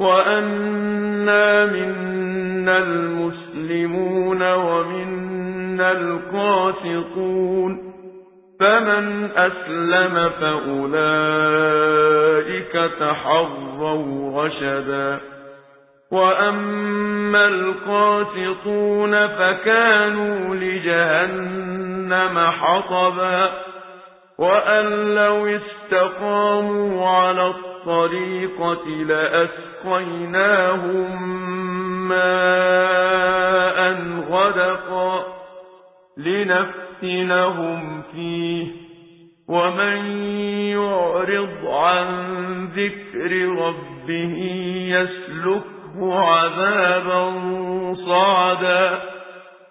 وأنا منا المسلمون ومنا القاسطون فمن أسلم فأولئك تحروا رشدا وأما القاسطون فكانوا لجهنم حطبا وأن لو استقاموا على الطريقة لأسقيناهم ماء غدقا لنفتنهم فيه. ومن يعرض عن ذكر ربه يسلكه عذابا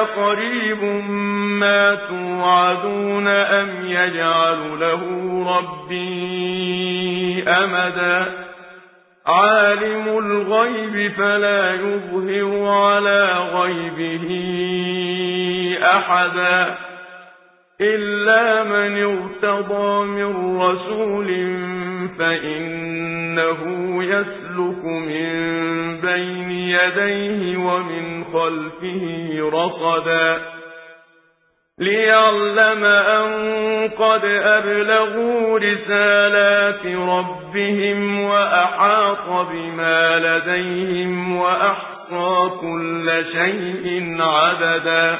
أقريب ما توعدون أم يجعل له ربي أمدا؟ عالم الغيب فلا يظهر على غيبه أحدا. إلا من ارتضى من رسول فإنه يسلك من بين يديه ومن خلفه رصدا ليعلم أن قد أبلغوا رسالات ربهم وأحاط بما لديهم وأحصى كل شيء عددا